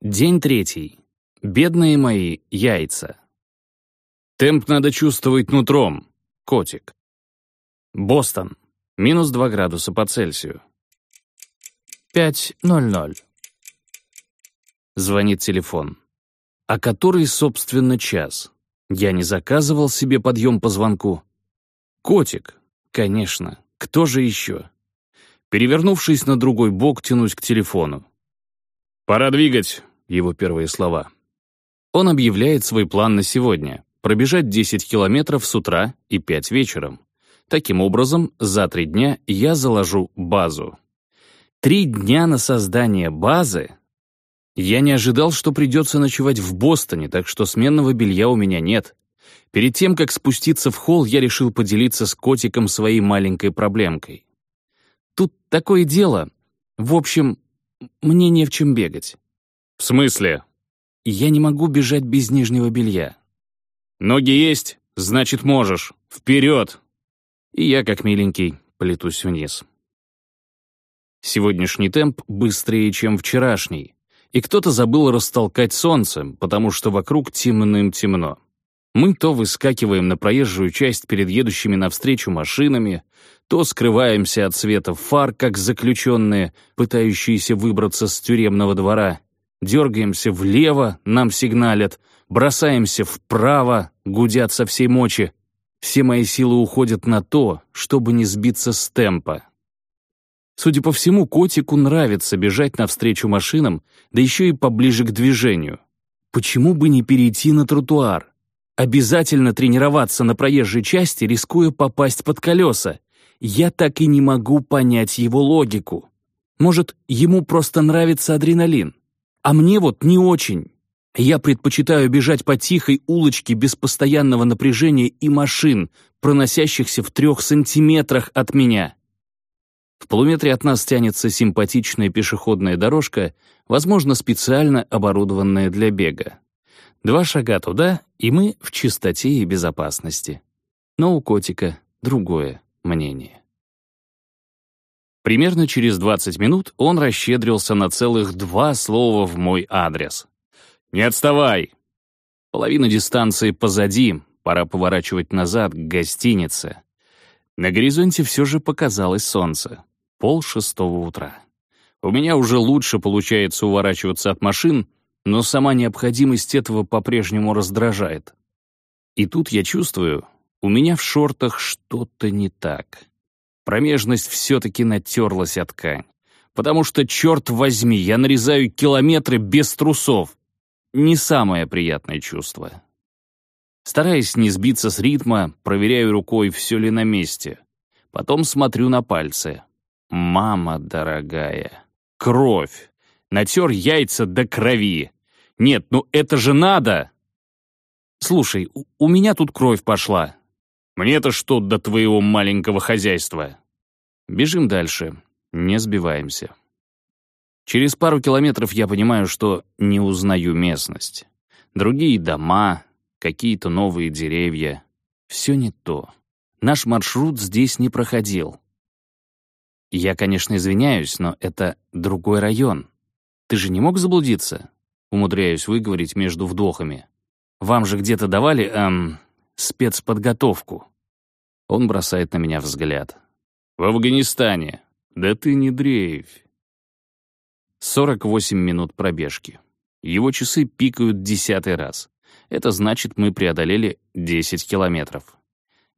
День третий. Бедные мои яйца. Темп надо чувствовать нутром. Котик. Бостон. Минус 2 градуса по Цельсию. 5.00. Звонит телефон. А который, собственно, час? Я не заказывал себе подъем по звонку. Котик. Конечно. Кто же еще? Перевернувшись на другой бок, тянусь к телефону. «Пора двигать», — его первые слова. Он объявляет свой план на сегодня — пробежать 10 километров с утра и 5 вечером. Таким образом, за три дня я заложу базу. Три дня на создание базы? Я не ожидал, что придется ночевать в Бостоне, так что сменного белья у меня нет. Перед тем, как спуститься в холл, я решил поделиться с котиком своей маленькой проблемкой. Тут такое дело. В общем, мне не в чем бегать. В смысле? Я не могу бежать без нижнего белья. Ноги есть, значит, можешь. Вперед! И я, как миленький, полетусь вниз. Сегодняшний темп быстрее, чем вчерашний. И кто-то забыл растолкать солнце, потому что вокруг темным-темно. Мы то выскакиваем на проезжую часть перед едущими навстречу машинами, то скрываемся от света фар, как заключенные, пытающиеся выбраться с тюремного двора, дергаемся влево, нам сигналят, бросаемся вправо, гудят со всей мочи. Все мои силы уходят на то, чтобы не сбиться с темпа. Судя по всему, котику нравится бежать навстречу машинам, да еще и поближе к движению. Почему бы не перейти на тротуар? Обязательно тренироваться на проезжей части, рискуя попасть под колеса. Я так и не могу понять его логику. Может, ему просто нравится адреналин? А мне вот не очень. Я предпочитаю бежать по тихой улочке без постоянного напряжения и машин, проносящихся в трех сантиметрах от меня. В полуметре от нас тянется симпатичная пешеходная дорожка, возможно, специально оборудованная для бега. Два шага туда, и мы в чистоте и безопасности. Но у котика другое мнение. Примерно через 20 минут он расщедрился на целых два слова в мой адрес. «Не отставай!» Половина дистанции позади, пора поворачивать назад к гостинице. На горизонте все же показалось солнце. Пол шестого утра. У меня уже лучше получается уворачиваться от машин, но сама необходимость этого по-прежнему раздражает. И тут я чувствую, у меня в шортах что-то не так. Промежность все-таки натерлась от ткань. Потому что, черт возьми, я нарезаю километры без трусов. Не самое приятное чувство. Стараясь не сбиться с ритма, проверяю рукой, все ли на месте. Потом смотрю на пальцы. Мама дорогая. Кровь. Натер яйца до крови. Нет, ну это же надо! Слушай, у, у меня тут кровь пошла. Мне-то что до твоего маленького хозяйства? Бежим дальше, не сбиваемся. Через пару километров я понимаю, что не узнаю местность. Другие дома, какие-то новые деревья. Все не то. Наш маршрут здесь не проходил. Я, конечно, извиняюсь, но это другой район. Ты же не мог заблудиться? Умудряюсь выговорить между вдохами. Вам же где-то давали, эм, спецподготовку. Он бросает на меня взгляд. В Афганистане. Да ты не дрейфь. 48 минут пробежки. Его часы пикают десятый раз. Это значит, мы преодолели 10 километров.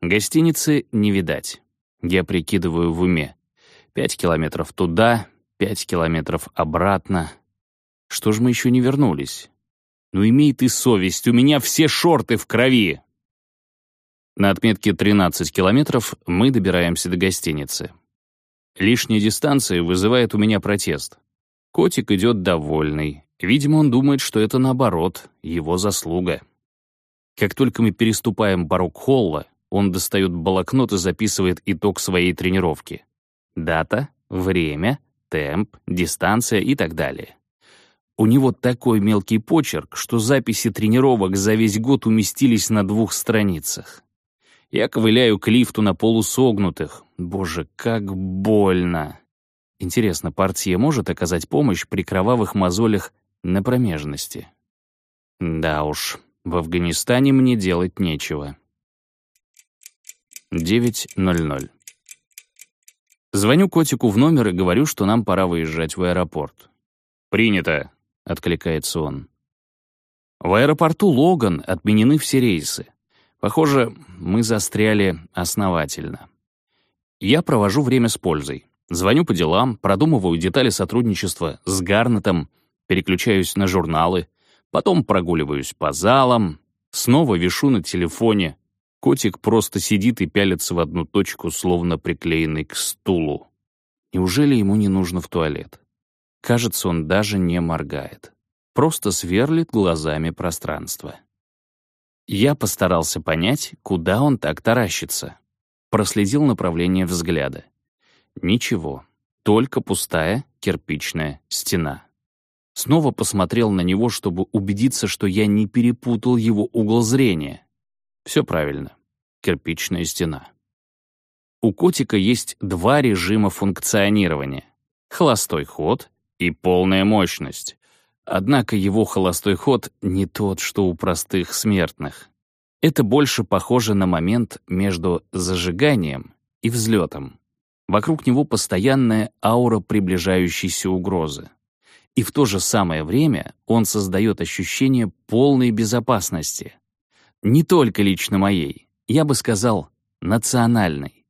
Гостиницы не видать. Я прикидываю в уме. Пять километров туда, пять километров обратно. Что ж мы еще не вернулись? Ну имей ты совесть, у меня все шорты в крови. На отметке 13 километров мы добираемся до гостиницы. Лишняя дистанция вызывает у меня протест. Котик идет довольный. Видимо, он думает, что это наоборот, его заслуга. Как только мы переступаем порог холла, он достает блокнот и записывает итог своей тренировки. Дата, время, темп, дистанция и так далее. У него такой мелкий почерк, что записи тренировок за весь год уместились на двух страницах. Я ковыляю к лифту на полусогнутых. Боже, как больно. Интересно, партия может оказать помощь при кровавых мозолях на промежности. Да уж, в Афганистане мне делать нечего. 9.00. Звоню котику в номер и говорю, что нам пора выезжать в аэропорт. «Принято», — откликается он. В аэропорту Логан отменены все рейсы. Похоже, мы застряли основательно. Я провожу время с пользой. Звоню по делам, продумываю детали сотрудничества с Гарнетом, переключаюсь на журналы, потом прогуливаюсь по залам, снова вишу на телефоне. Котик просто сидит и пялится в одну точку, словно приклеенный к стулу. Неужели ему не нужно в туалет? Кажется, он даже не моргает. Просто сверлит глазами пространство. Я постарался понять, куда он так таращится. Проследил направление взгляда. Ничего, только пустая кирпичная стена. Снова посмотрел на него, чтобы убедиться, что я не перепутал его угол зрения. Все правильно. Кирпичная стена. У котика есть два режима функционирования. Холостой ход и полная мощность. Однако его холостой ход не тот, что у простых смертных. Это больше похоже на момент между зажиганием и взлетом. Вокруг него постоянная аура приближающейся угрозы. И в то же самое время он создает ощущение полной безопасности. Не только лично моей, я бы сказал, национальной.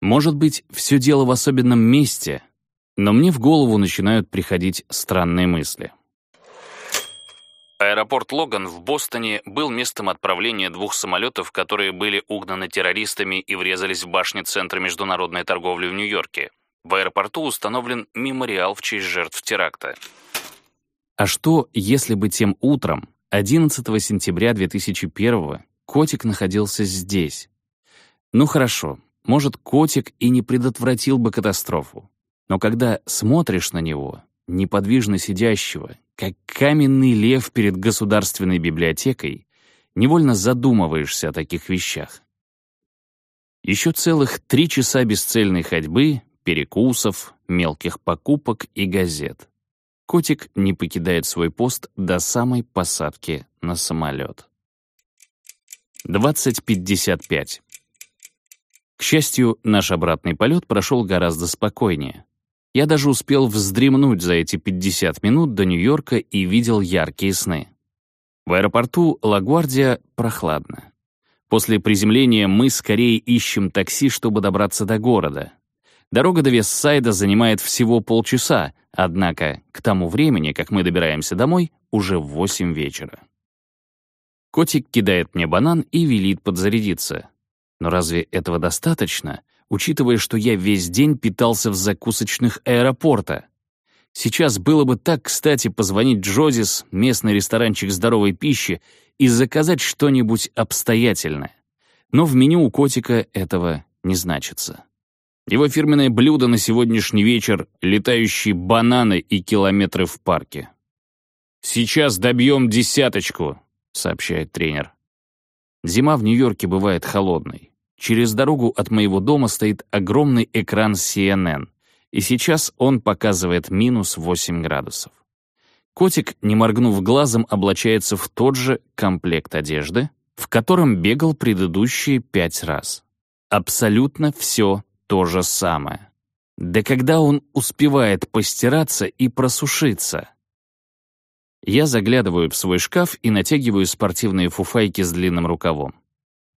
Может быть, все дело в особенном месте, но мне в голову начинают приходить странные мысли. Аэропорт Логан в Бостоне был местом отправления двух самолетов, которые были угнаны террористами и врезались в башни Центра международной торговли в Нью-Йорке. В аэропорту установлен мемориал в честь жертв теракта. А что, если бы тем утром, 11 сентября 2001 котик находился здесь? Ну хорошо, может, котик и не предотвратил бы катастрофу. Но когда смотришь на него, неподвижно сидящего, как каменный лев перед государственной библиотекой, невольно задумываешься о таких вещах. Еще целых три часа бесцельной ходьбы, перекусов, мелких покупок и газет. Котик не покидает свой пост до самой посадки на самолет. 20.55. К счастью, наш обратный полет прошел гораздо спокойнее. Я даже успел вздремнуть за эти 50 минут до Нью-Йорка и видел яркие сны. В аэропорту Лагуардия прохладно. После приземления мы скорее ищем такси, чтобы добраться до города. Дорога до Вестсайда занимает всего полчаса, однако к тому времени, как мы добираемся домой, уже 8 вечера. Котик кидает мне банан и велит подзарядиться. Но разве этого достаточно, учитывая, что я весь день питался в закусочных аэропорта. Сейчас было бы так кстати позвонить Джозис, местный ресторанчик здоровой пищи, и заказать что-нибудь обстоятельное. Но в меню у котика этого не значится. Его фирменное блюдо на сегодняшний вечер — летающие бананы и километры в парке. «Сейчас добьем десяточку», — сообщает тренер. Зима в Нью-Йорке бывает холодной. Через дорогу от моего дома стоит огромный экран CNN, и сейчас он показывает минус 8 градусов. Котик, не моргнув глазом, облачается в тот же комплект одежды, в котором бегал предыдущие пять раз. Абсолютно все то же самое. Да когда он успевает постираться и просушиться? Я заглядываю в свой шкаф и натягиваю спортивные фуфайки с длинным рукавом.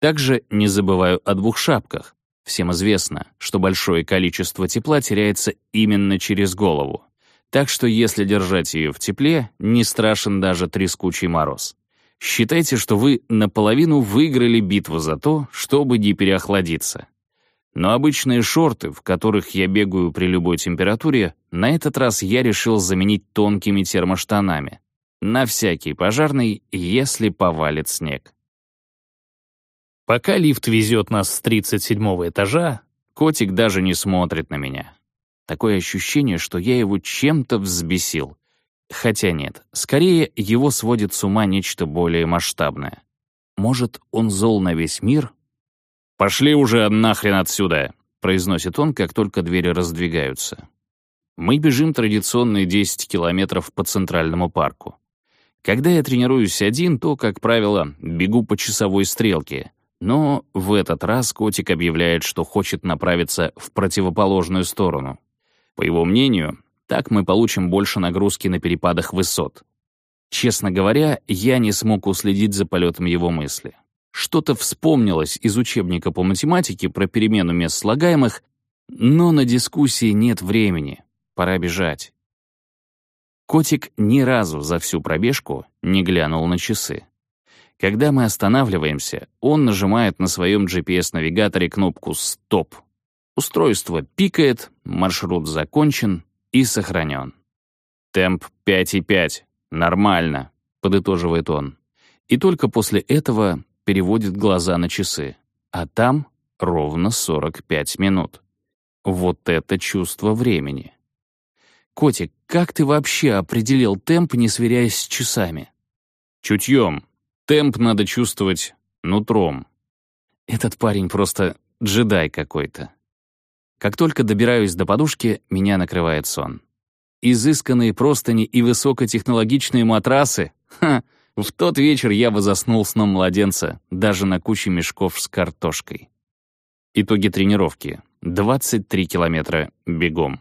Также не забываю о двух шапках. Всем известно, что большое количество тепла теряется именно через голову. Так что если держать ее в тепле, не страшен даже трескучий мороз. Считайте, что вы наполовину выиграли битву за то, чтобы не переохладиться. Но обычные шорты, в которых я бегаю при любой температуре, на этот раз я решил заменить тонкими термоштанами. На всякий пожарный, если повалит снег. Пока лифт везет нас с 37 этажа, котик даже не смотрит на меня. Такое ощущение, что я его чем-то взбесил. Хотя нет, скорее его сводит с ума нечто более масштабное. Может, он зол на весь мир? «Пошли уже нахрен отсюда!» — произносит он, как только двери раздвигаются. Мы бежим традиционные 10 километров по Центральному парку. Когда я тренируюсь один, то, как правило, бегу по часовой стрелке. Но в этот раз котик объявляет, что хочет направиться в противоположную сторону. По его мнению, так мы получим больше нагрузки на перепадах высот. Честно говоря, я не смог уследить за полетом его мысли. Что-то вспомнилось из учебника по математике про перемену мест слагаемых, но на дискуссии нет времени. Пора бежать. Котик ни разу за всю пробежку не глянул на часы. Когда мы останавливаемся, он нажимает на своем GPS-навигаторе кнопку «Стоп». Устройство пикает, маршрут закончен и сохранен. «Темп 5,5. Нормально», — подытоживает он. И только после этого переводит глаза на часы. А там ровно 45 минут. Вот это чувство времени. «Котик, как ты вообще определил темп, не сверяясь с часами?» «Чутьем. Темп надо чувствовать нутром». Этот парень просто джедай какой-то. Как только добираюсь до подушки, меня накрывает сон. Изысканные простыни и высокотехнологичные матрасы? Ха! В тот вечер я бы заснул сном младенца, даже на куче мешков с картошкой. Итоги тренировки. 23 километра бегом.